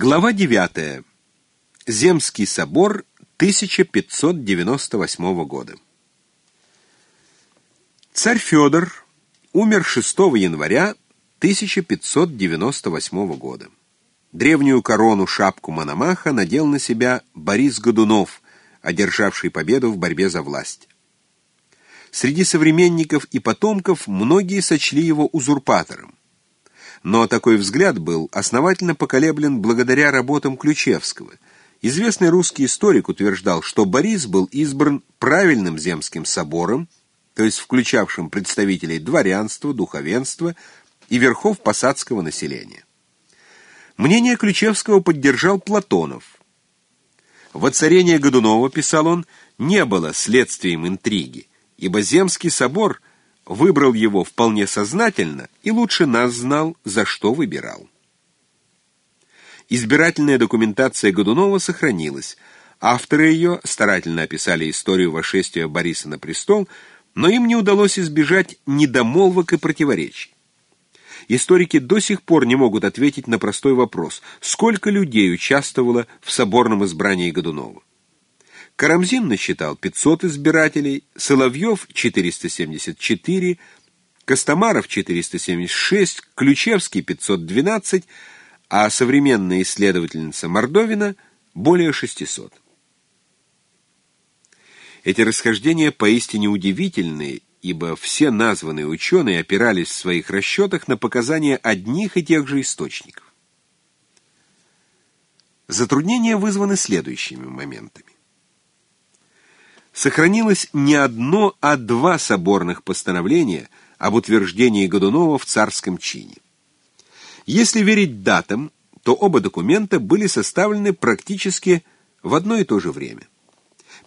Глава 9. Земский собор 1598 года. Царь Федор умер 6 января 1598 года. Древнюю корону шапку Мономаха надел на себя Борис Годунов, одержавший победу в борьбе за власть. Среди современников и потомков многие сочли его узурпатором но такой взгляд был основательно поколеблен благодаря работам Ключевского. Известный русский историк утверждал, что Борис был избран правильным земским собором, то есть включавшим представителей дворянства, духовенства и верхов посадского населения. Мнение Ключевского поддержал Платонов. «Воцарение Годунова, — писал он, — не было следствием интриги, ибо Земский собор — выбрал его вполне сознательно и лучше нас знал, за что выбирал. Избирательная документация Годунова сохранилась. Авторы ее старательно описали историю вошествия Бориса на престол, но им не удалось избежать недомолвок и противоречий. Историки до сих пор не могут ответить на простой вопрос, сколько людей участвовало в соборном избрании Годунова. Карамзин насчитал 500 избирателей, Соловьев — 474, Костомаров — 476, Ключевский — 512, а современная исследовательница Мордовина — более 600. Эти расхождения поистине удивительные, ибо все названные ученые опирались в своих расчетах на показания одних и тех же источников. Затруднения вызваны следующими моментами сохранилось не одно, а два соборных постановления об утверждении Годунова в царском чине. Если верить датам, то оба документа были составлены практически в одно и то же время.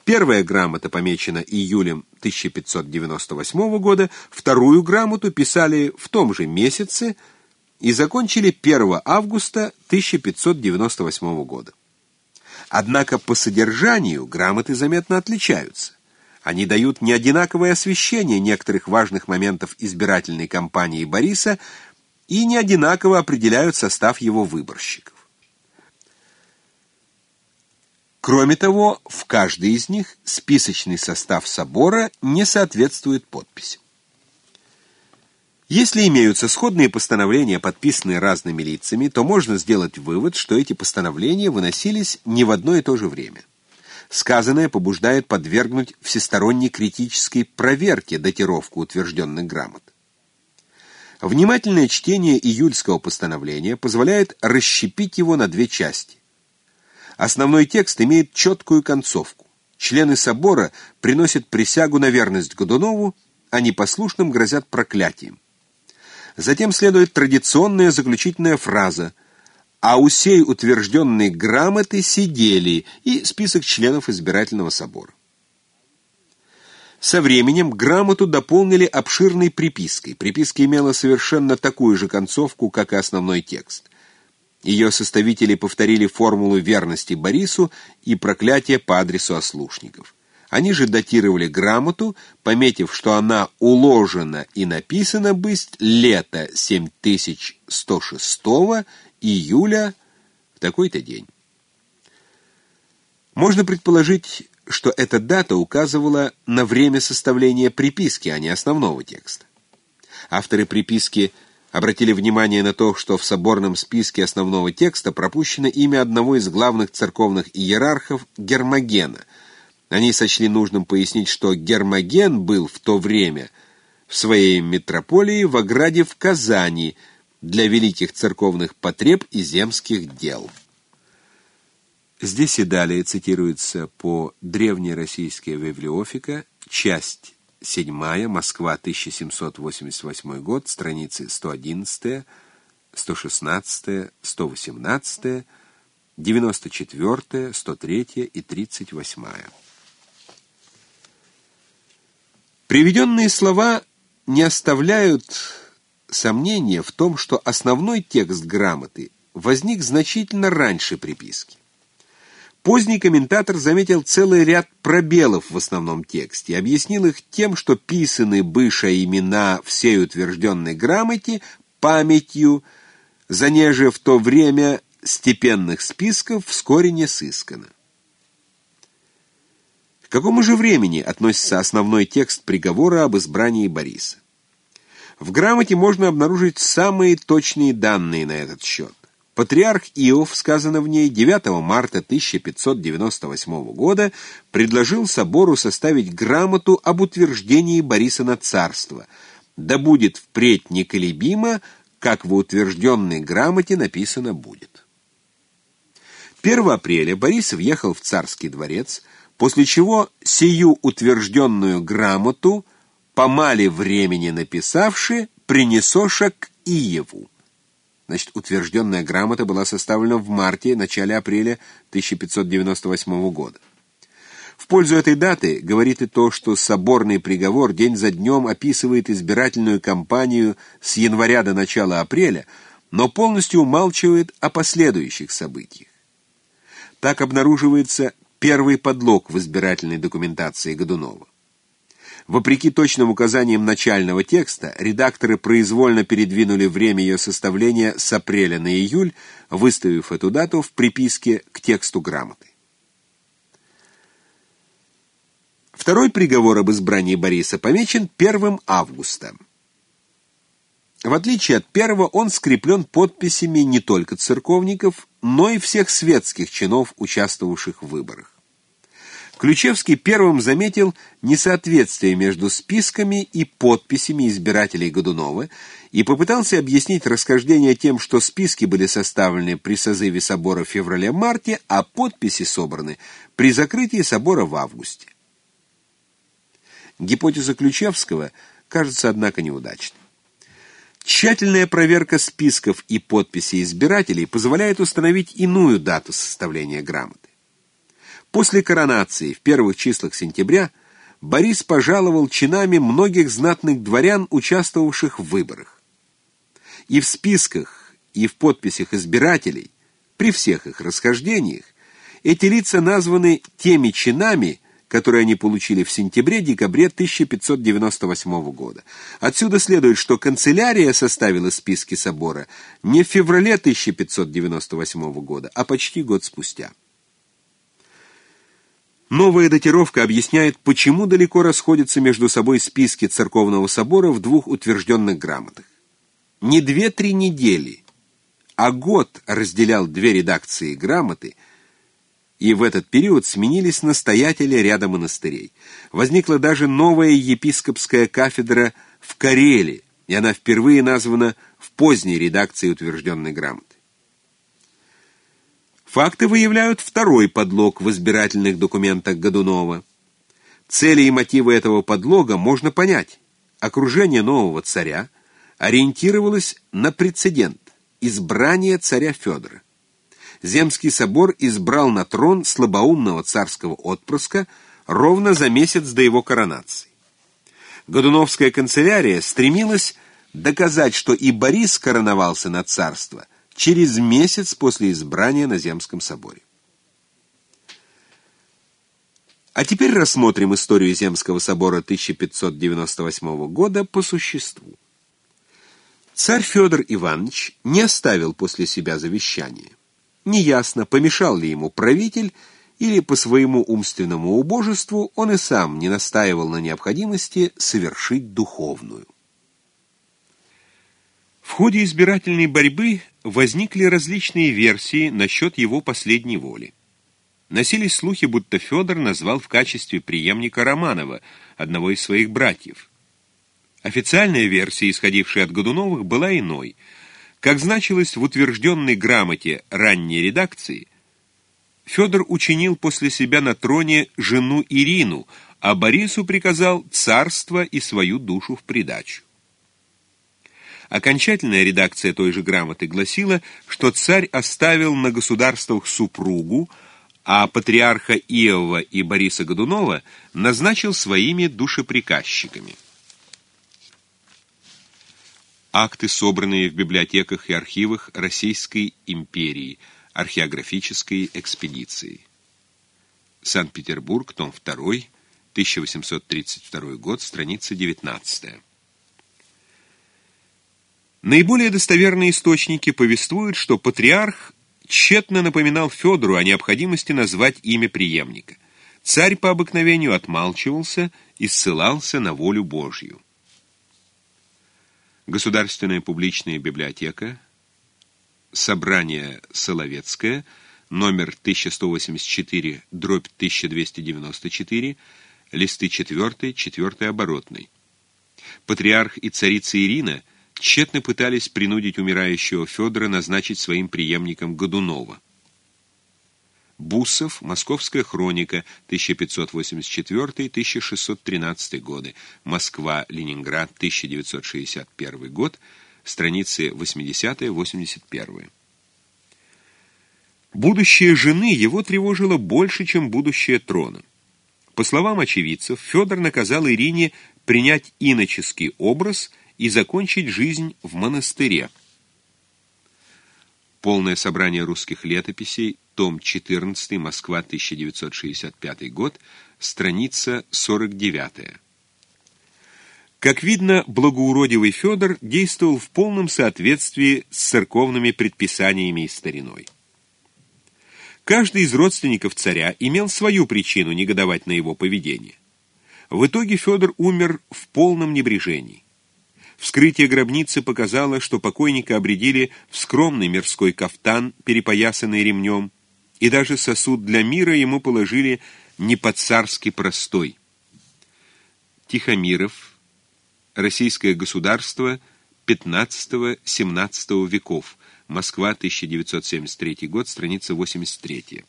Первая грамота помечена июлем 1598 года, вторую грамоту писали в том же месяце и закончили 1 августа 1598 года. Однако по содержанию грамоты заметно отличаются. Они дают неодинаковое освещение некоторых важных моментов избирательной кампании Бориса и неодинаково определяют состав его выборщиков. Кроме того, в каждой из них списочный состав собора не соответствует подписи. Если имеются сходные постановления, подписанные разными лицами, то можно сделать вывод, что эти постановления выносились не в одно и то же время. Сказанное побуждает подвергнуть всесторонней критической проверке датировку утвержденных грамот. Внимательное чтение июльского постановления позволяет расщепить его на две части. Основной текст имеет четкую концовку. Члены собора приносят присягу на верность Годунову, а непослушным грозят проклятием. Затем следует традиционная заключительная фраза «А у сей утвержденной грамоты сидели» и список членов избирательного собора. Со временем грамоту дополнили обширной припиской. Приписка имела совершенно такую же концовку, как и основной текст. Ее составители повторили формулу верности Борису и проклятие по адресу ослушников. Они же датировали грамоту, пометив, что она уложена и написана бысть лето 7106 июля в такой-то день. Можно предположить, что эта дата указывала на время составления приписки, а не основного текста. Авторы приписки обратили внимание на то, что в соборном списке основного текста пропущено имя одного из главных церковных иерархов Гермогена – они сочли нужным пояснить, что Гермоген был в то время в своей метрополии в ограде в Казани для великих церковных потреб и земских дел. Здесь и далее цитируется по древнероссийская библиофика, часть 7, Москва, 1788 год, страницы 111, 116, 118, 94, 103 и 38. Приведенные слова не оставляют сомнения в том, что основной текст грамоты возник значительно раньше приписки. Поздний комментатор заметил целый ряд пробелов в основном тексте объяснил их тем, что писаны быша имена всей утвержденной грамоте памятью, занеже в то время степенных списков вскоре не сыскано. К какому же времени относится основной текст приговора об избрании Бориса? В грамоте можно обнаружить самые точные данные на этот счет. Патриарх Иов, сказано в ней, 9 марта 1598 года предложил собору составить грамоту об утверждении Бориса на царство, да будет впредь неколебимо, как в утвержденной грамоте написано будет. 1 апреля Борис въехал в царский дворец, после чего сию утвержденную грамоту, по мале времени написавши, принесоша к Иеву. Значит, утвержденная грамота была составлена в марте, начале апреля 1598 года. В пользу этой даты говорит и то, что соборный приговор день за днем описывает избирательную кампанию с января до начала апреля, но полностью умалчивает о последующих событиях. Так обнаруживается первый подлог в избирательной документации Годунова. Вопреки точным указаниям начального текста, редакторы произвольно передвинули время ее составления с апреля на июль, выставив эту дату в приписке к тексту грамоты. Второй приговор об избрании Бориса помечен 1 августа. В отличие от первого, он скреплен подписями не только церковников, но и всех светских чинов, участвовавших в выборах. Ключевский первым заметил несоответствие между списками и подписями избирателей Годунова и попытался объяснить расхождение тем, что списки были составлены при созыве собора в феврале-марте, а подписи собраны при закрытии собора в августе. Гипотеза Ключевского кажется, однако, неудачной. Тщательная проверка списков и подписей избирателей позволяет установить иную дату составления грамоты. После коронации в первых числах сентября Борис пожаловал чинами многих знатных дворян, участвовавших в выборах. И в списках, и в подписях избирателей, при всех их расхождениях, эти лица названы теми чинами, которые они получили в сентябре-декабре 1598 года. Отсюда следует, что канцелярия составила списки собора не в феврале 1598 года, а почти год спустя. Новая датировка объясняет, почему далеко расходятся между собой списки церковного собора в двух утвержденных грамотах. Не две-три недели, а год разделял две редакции грамоты, и в этот период сменились настоятели ряда монастырей. Возникла даже новая епископская кафедра в Карелии, и она впервые названа в поздней редакции утвержденной грамоты. Факты выявляют второй подлог в избирательных документах Годунова. Цели и мотивы этого подлога можно понять. Окружение нового царя ориентировалось на прецедент – избрание царя Федора. Земский собор избрал на трон слабоумного царского отпрыска ровно за месяц до его коронации. Годуновская канцелярия стремилась доказать, что и Борис короновался на царство – через месяц после избрания на Земском соборе. А теперь рассмотрим историю Земского собора 1598 года по существу. Царь Федор Иванович не оставил после себя завещания. Неясно, помешал ли ему правитель, или по своему умственному убожеству он и сам не настаивал на необходимости совершить духовную. В ходе избирательной борьбы возникли различные версии насчет его последней воли. Носились слухи, будто Федор назвал в качестве преемника Романова, одного из своих братьев. Официальная версия, исходившая от Годуновых, была иной. Как значилось в утвержденной грамоте ранней редакции, Федор учинил после себя на троне жену Ирину, а Борису приказал царство и свою душу в придачу. Окончательная редакция той же грамоты гласила, что царь оставил на государствах супругу, а патриарха Иова и Бориса Годунова назначил своими душеприказчиками. Акты, собранные в библиотеках и архивах Российской империи, археографической экспедиции. Санкт-Петербург, том 2, 1832 год, страница 19. Наиболее достоверные источники повествуют, что патриарх тщетно напоминал Федору о необходимости назвать имя преемника. Царь по обыкновению отмалчивался и ссылался на волю Божью. Государственная публичная библиотека, собрание Соловецкое, номер 1184, дробь 1294, листы 4, 4 оборотный. Патриарх и царица Ирина тщетно пытались принудить умирающего Федора назначить своим преемником Годунова. Бусов, Московская хроника, 1584-1613 годы, Москва, Ленинград, 1961 год, страницы 80-81. Будущее жены его тревожило больше, чем будущее трона. По словам очевидцев, Федор наказал Ирине принять иноческий образ и закончить жизнь в монастыре. Полное собрание русских летописей, том 14, Москва, 1965 год, страница 49. Как видно, благоуродивый Федор действовал в полном соответствии с церковными предписаниями и стариной. Каждый из родственников царя имел свою причину негодовать на его поведение. В итоге Федор умер в полном небрежении. Вскрытие гробницы показало, что покойника обредили в скромный мирской кафтан, перепоясанный ремнем, и даже сосуд для мира ему положили не по-царски простой. Тихомиров, Российское государство, 15-17 веков, Москва, 1973 год, страница 83.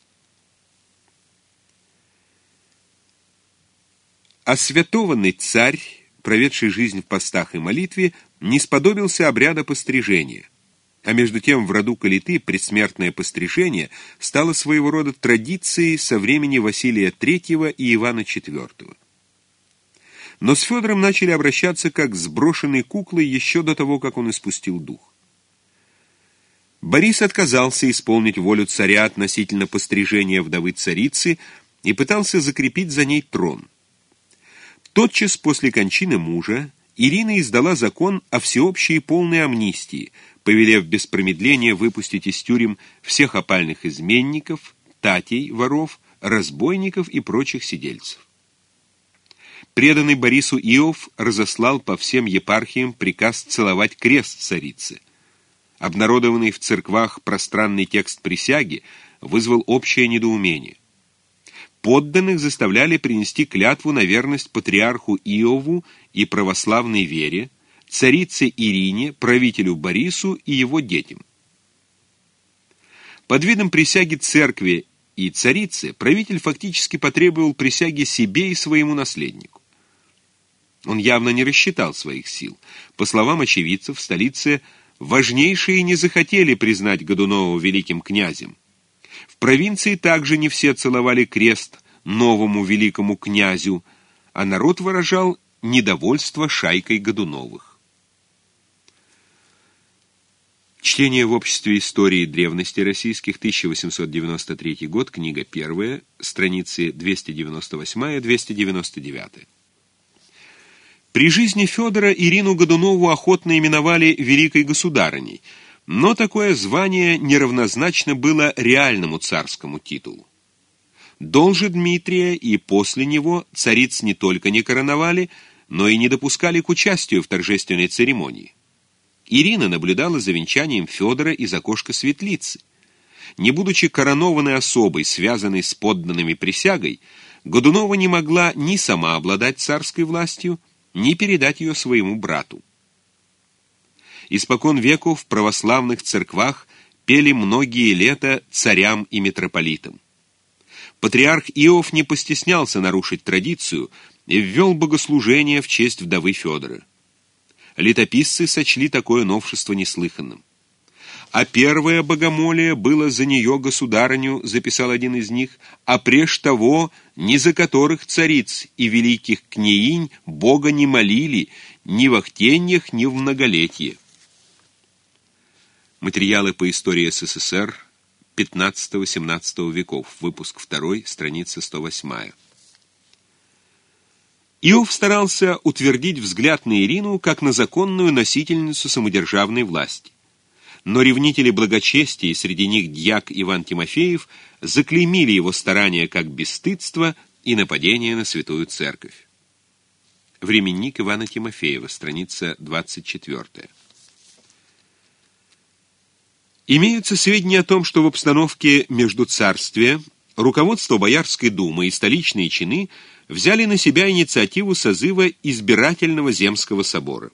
Освятованный царь проведший жизнь в постах и молитве, не сподобился обряда пострижения. А между тем в роду Калиты предсмертное пострижение стало своего рода традицией со времени Василия III и Ивана IV. Но с Федором начали обращаться как с брошенной куклой еще до того, как он испустил дух. Борис отказался исполнить волю царя относительно пострижения вдовы царицы и пытался закрепить за ней трон. Тотчас после кончины мужа Ирина издала закон о всеобщей полной амнистии, повелев без промедления выпустить из тюрем всех опальных изменников, татей, воров, разбойников и прочих сидельцев. Преданный Борису Иов разослал по всем епархиям приказ целовать крест царицы. Обнародованный в церквах пространный текст присяги вызвал общее недоумение. Подданных заставляли принести клятву на верность патриарху Иову и православной вере, царице Ирине, правителю Борису и его детям. Под видом присяги церкви и царицы правитель фактически потребовал присяги себе и своему наследнику. Он явно не рассчитал своих сил. По словам очевидцев, в столице важнейшие не захотели признать Годунова великим князем. В провинции также не все целовали крест новому великому князю, а народ выражал недовольство шайкой Годуновых. Чтение в обществе истории древности российских, 1893 год, книга первая, страницы 298-299. При жизни Федора Ирину Годунову охотно именовали «великой государыней», но такое звание неравнозначно было реальному царскому титулу. До Дмитрия и после него цариц не только не короновали, но и не допускали к участию в торжественной церемонии. Ирина наблюдала за венчанием Федора из окошка светлицы. Не будучи коронованной особой, связанной с подданными присягой, Годунова не могла ни сама обладать царской властью, ни передать ее своему брату. Испокон веку в православных церквах пели многие лета царям и митрополитам. Патриарх Иов не постеснялся нарушить традицию и ввел богослужение в честь вдовы Федора. Летописцы сочли такое новшество неслыханным. А первое богомолие было за нее государыню, записал один из них, а преж того, ни за которых цариц и великих княгинь Бога не молили ни в охтеньях, ни в многолетие. Материалы по истории СССР 15-17 веков, выпуск 2, страница 108. Иов старался утвердить взгляд на Ирину как на законную носительницу самодержавной власти. но ревнители благочестия, среди них дьяк Иван Тимофеев, заклеймили его старания как бесстыдство и нападение на святую церковь. Временник Ивана Тимофеева, страница 24. Имеются сведения о том, что в обстановке между царствия руководство Боярской думы и столичные чины взяли на себя инициативу созыва избирательного земского собора.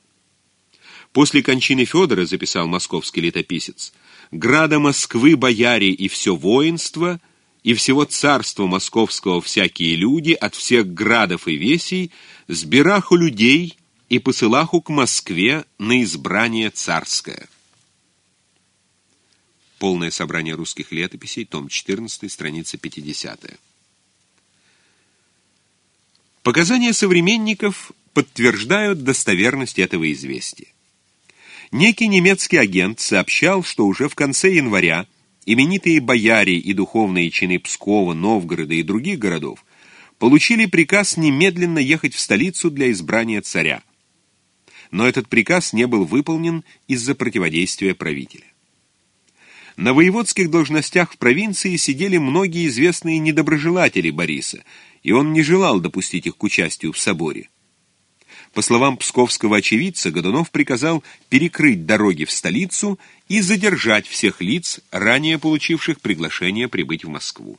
После кончины Федора, записал московский летописец, града Москвы бояре и все воинство, и всего царства московского всякие люди от всех градов и весей, сбираху людей и посылаху к Москве на избрание царское. Полное собрание русских летописей, том 14, страница 50. Показания современников подтверждают достоверность этого известия. Некий немецкий агент сообщал, что уже в конце января именитые бояре и духовные чины Пскова, Новгорода и других городов получили приказ немедленно ехать в столицу для избрания царя. Но этот приказ не был выполнен из-за противодействия правителя. На воеводских должностях в провинции сидели многие известные недоброжелатели Бориса, и он не желал допустить их к участию в соборе. По словам псковского очевидца, Годунов приказал перекрыть дороги в столицу и задержать всех лиц, ранее получивших приглашение прибыть в Москву.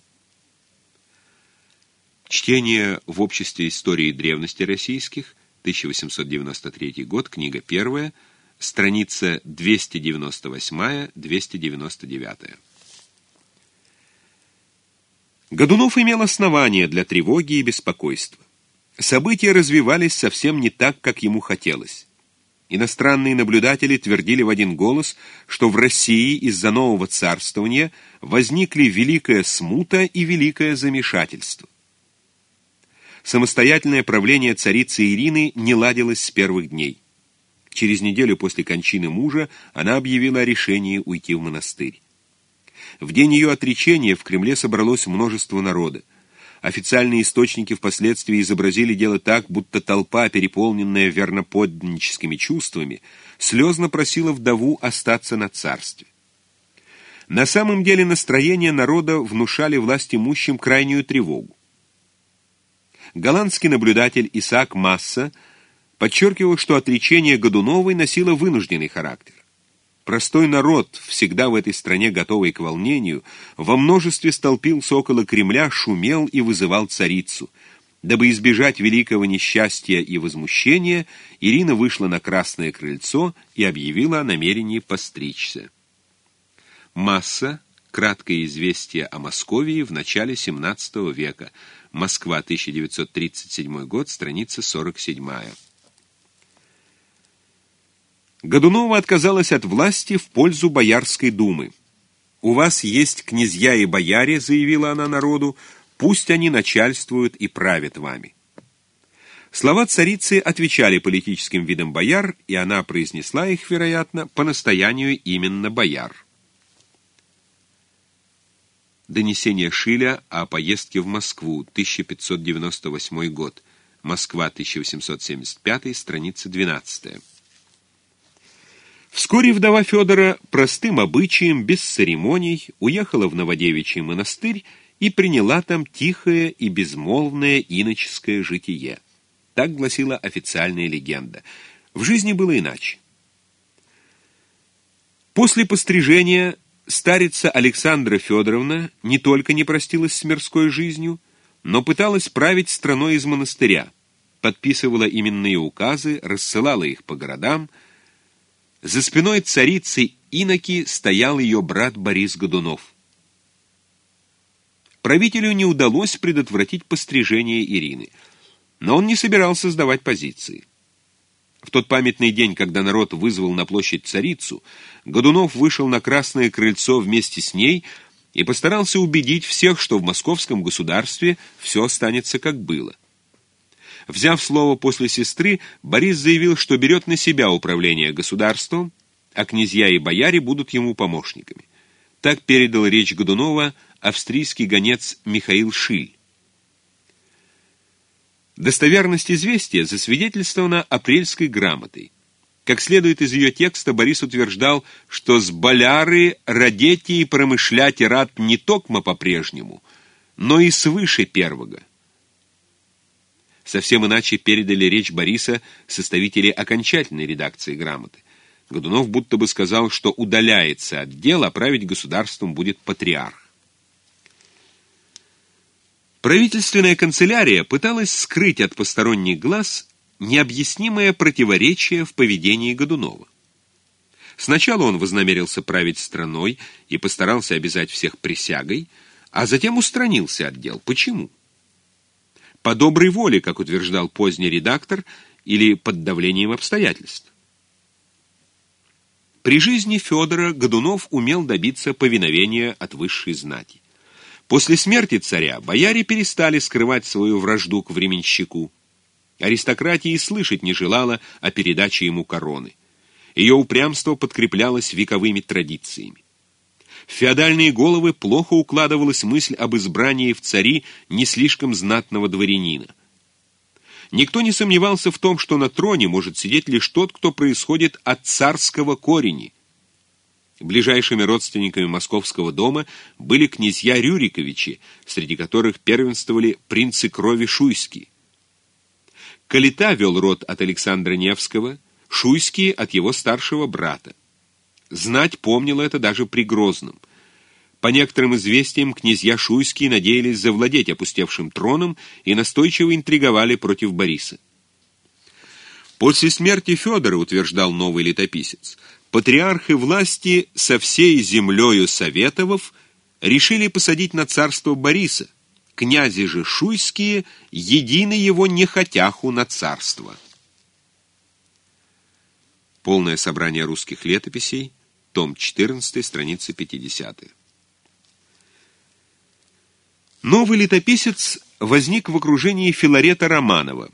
Чтение в Обществе истории древности российских, 1893 год, книга первая, страница 298-299. Годунов имел основания для тревоги и беспокойства. События развивались совсем не так, как ему хотелось. Иностранные наблюдатели твердили в один голос, что в России из-за нового царствования возникли великая смута и великое замешательство. Самостоятельное правление царицы Ирины не ладилось с первых дней. Через неделю после кончины мужа она объявила о решении уйти в монастырь. В день ее отречения в Кремле собралось множество народа. Официальные источники впоследствии изобразили дело так, будто толпа, переполненная верноподданническими чувствами, слезно просила вдову остаться на царстве. На самом деле настроение народа внушали власть имущим крайнюю тревогу. Голландский наблюдатель Исаак Масса подчеркивал, что отречение Годуновой носило вынужденный характер. Простой народ, всегда в этой стране готовый к волнению, во множестве столпился около Кремля, шумел и вызывал царицу. Дабы избежать великого несчастья и возмущения, Ирина вышла на Красное крыльцо и объявила о намерении постричься. Масса. Краткое известие о Московии в начале XVII века. Москва, 1937 год, страница 47. Годунова отказалась от власти в пользу Боярской думы. «У вас есть князья и бояре», — заявила она народу, — «пусть они начальствуют и правят вами». Слова царицы отвечали политическим видам бояр, и она произнесла их, вероятно, по настоянию именно бояр. Донесение Шиля о поездке в Москву, 1598 год. Москва, 1875, страница 12. Вскоре вдова Федора простым обычаем, без церемоний, уехала в Новодевичий монастырь и приняла там тихое и безмолвное иноческое житие. Так гласила официальная легенда. В жизни было иначе. После пострижения старица Александра Федоровна не только не простилась с мирской жизнью, но пыталась править страной из монастыря, подписывала именные указы, рассылала их по городам, за спиной царицы Иноки стоял ее брат Борис Годунов. Правителю не удалось предотвратить пострижение Ирины, но он не собирался сдавать позиции. В тот памятный день, когда народ вызвал на площадь царицу, Годунов вышел на Красное крыльцо вместе с ней и постарался убедить всех, что в московском государстве все останется как было. Взяв слово после сестры, Борис заявил, что берет на себя управление государством, а князья и бояре будут ему помощниками. Так передал речь Годунова австрийский гонец Михаил Шиль. Достоверность известия засвидетельствована апрельской грамотой. Как следует из ее текста, Борис утверждал, что с боляры родете и промышляте рад не токмо по-прежнему, но и свыше первого. Совсем иначе передали речь Бориса составители окончательной редакции грамоты. Годунов будто бы сказал, что удаляется от дел, а править государством будет патриарх. Правительственная канцелярия пыталась скрыть от посторонних глаз необъяснимое противоречие в поведении Годунова. Сначала он вознамерился править страной и постарался обязать всех присягой, а затем устранился от дел. Почему? По доброй воле, как утверждал поздний редактор, или под давлением обстоятельств. При жизни Федора Годунов умел добиться повиновения от высшей знати. После смерти царя бояре перестали скрывать свою вражду к временщику. Аристократия и слышать не желала о передаче ему короны. Ее упрямство подкреплялось вековыми традициями. Феодальные головы плохо укладывалась мысль об избрании в цари не слишком знатного дворянина. Никто не сомневался в том, что на троне может сидеть лишь тот, кто происходит от царского корени. Ближайшими родственниками московского дома были князья Рюриковичи, среди которых первенствовали принцы крови Шуйские. Калита вел род от Александра Невского, Шуйские от его старшего брата. Знать помнила это даже при Грозном. По некоторым известиям, князья Шуйские надеялись завладеть опустевшим троном и настойчиво интриговали против Бориса. После смерти Федора, утверждал новый летописец, патриархи власти со всей землею советовав решили посадить на царство Бориса, князи же шуйские едины его не хотяху на царство. Полное собрание русских летописей, том 14, страница 50. Новый летописец возник в окружении Филарета Романова,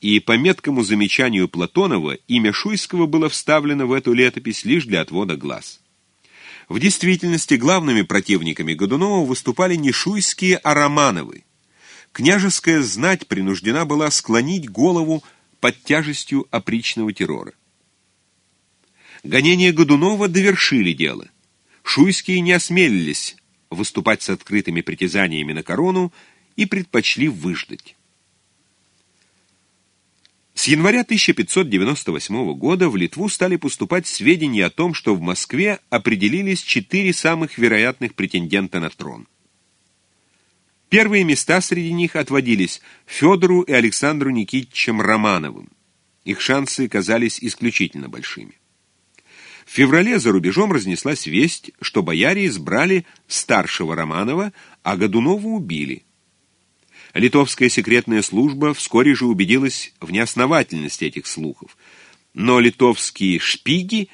и по меткому замечанию Платонова имя Шуйского было вставлено в эту летопись лишь для отвода глаз. В действительности главными противниками Годунова выступали не шуйские, а Романовы. Княжеская знать принуждена была склонить голову под тяжестью опричного террора. Гонения Годунова довершили дело. Шуйские не осмелились выступать с открытыми притязаниями на корону и предпочли выждать. С января 1598 года в Литву стали поступать сведения о том, что в Москве определились четыре самых вероятных претендента на трон. Первые места среди них отводились Федору и Александру Никитичем Романовым. Их шансы казались исключительно большими. В феврале за рубежом разнеслась весть, что бояре избрали старшего Романова, а Годунова убили. Литовская секретная служба вскоре же убедилась в неосновательности этих слухов. Но литовские шпиги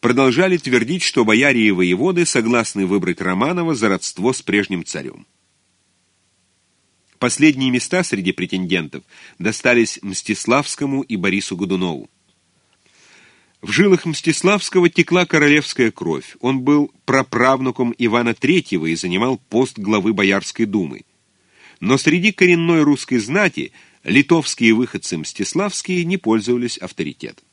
продолжали твердить, что бояре и воеводы согласны выбрать Романова за родство с прежним царем. Последние места среди претендентов достались Мстиславскому и Борису Годунову. В жилах Мстиславского текла королевская кровь. Он был праправнуком Ивана III и занимал пост главы Боярской думы. Но среди коренной русской знати литовские выходцы Мстиславские не пользовались авторитетом.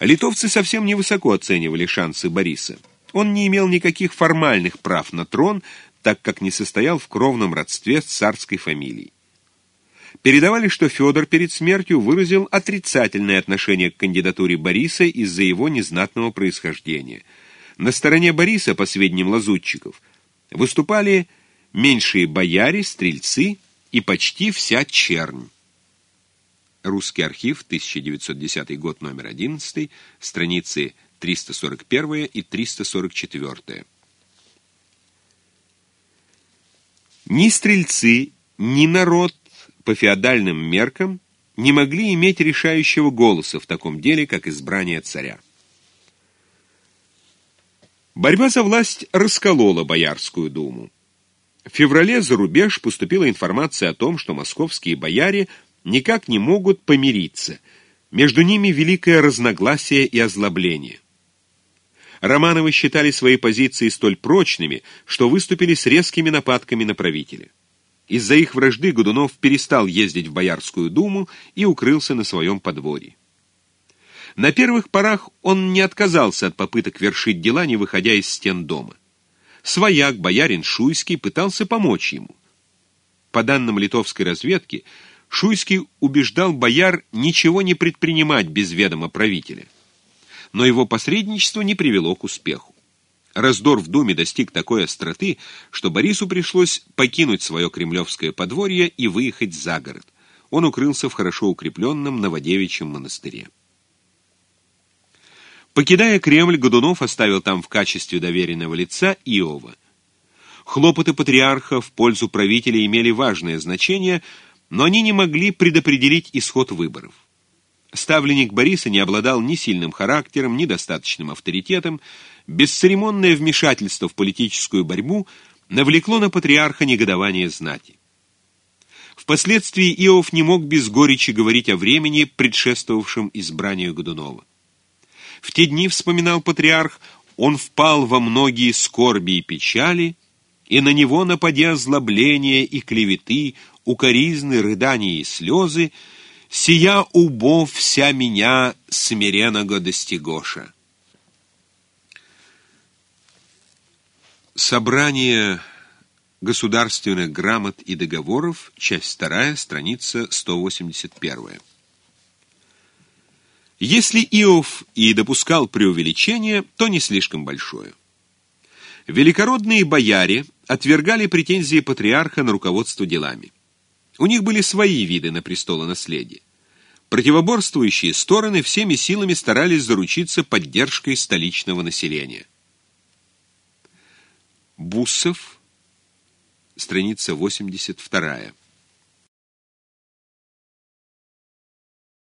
Литовцы совсем невысоко оценивали шансы Бориса. Он не имел никаких формальных прав на трон, так как не состоял в кровном родстве с царской фамилией. Передавали, что Федор перед смертью выразил отрицательное отношение к кандидатуре Бориса из-за его незнатного происхождения. На стороне Бориса, по сведениям лазутчиков, выступали меньшие бояре, стрельцы и почти вся чернь. Русский архив, 1910 год, номер 11, страницы 341 и 344. Ни стрельцы, ни народ по феодальным меркам не могли иметь решающего голоса в таком деле, как избрание царя. Борьба за власть расколола Боярскую думу. В феврале за рубеж поступила информация о том, что московские бояре никак не могут помириться. Между ними великое разногласие и озлобление. Романовы считали свои позиции столь прочными, что выступили с резкими нападками на правителя. Из-за их вражды Годунов перестал ездить в Боярскую думу и укрылся на своем подворье. На первых порах он не отказался от попыток вершить дела, не выходя из стен дома. Свояк, боярин Шуйский, пытался помочь ему. По данным литовской разведки, Шуйский убеждал бояр ничего не предпринимать без ведома правителя. Но его посредничество не привело к успеху. Раздор в Думе достиг такой остроты, что Борису пришлось покинуть свое кремлевское подворье и выехать за город. Он укрылся в хорошо укрепленном Новодевичьем монастыре. Покидая Кремль, Годунов оставил там в качестве доверенного лица Иова. Хлопоты патриарха в пользу правителя имели важное значение, но они не могли предопределить исход выборов. Ставленник Бориса не обладал ни сильным характером, ни достаточным авторитетом, бесцеремонное вмешательство в политическую борьбу навлекло на патриарха негодование знати. Впоследствии Иов не мог без горечи говорить о времени, предшествовавшем избранию Годунова. В те дни, вспоминал патриарх, он впал во многие скорби и печали, и на него нападя злобления и клеветы, укоризны, рыдания и слезы, сия убов вся меня смиренного достигоша. Собрание государственных грамот и договоров, часть 2, страница 181. Если Иов и допускал преувеличение, то не слишком большое. Великородные бояре отвергали претензии патриарха на руководство делами. У них были свои виды на престолонаследие. Противоборствующие стороны всеми силами старались заручиться поддержкой столичного населения. Буссов, страница 82.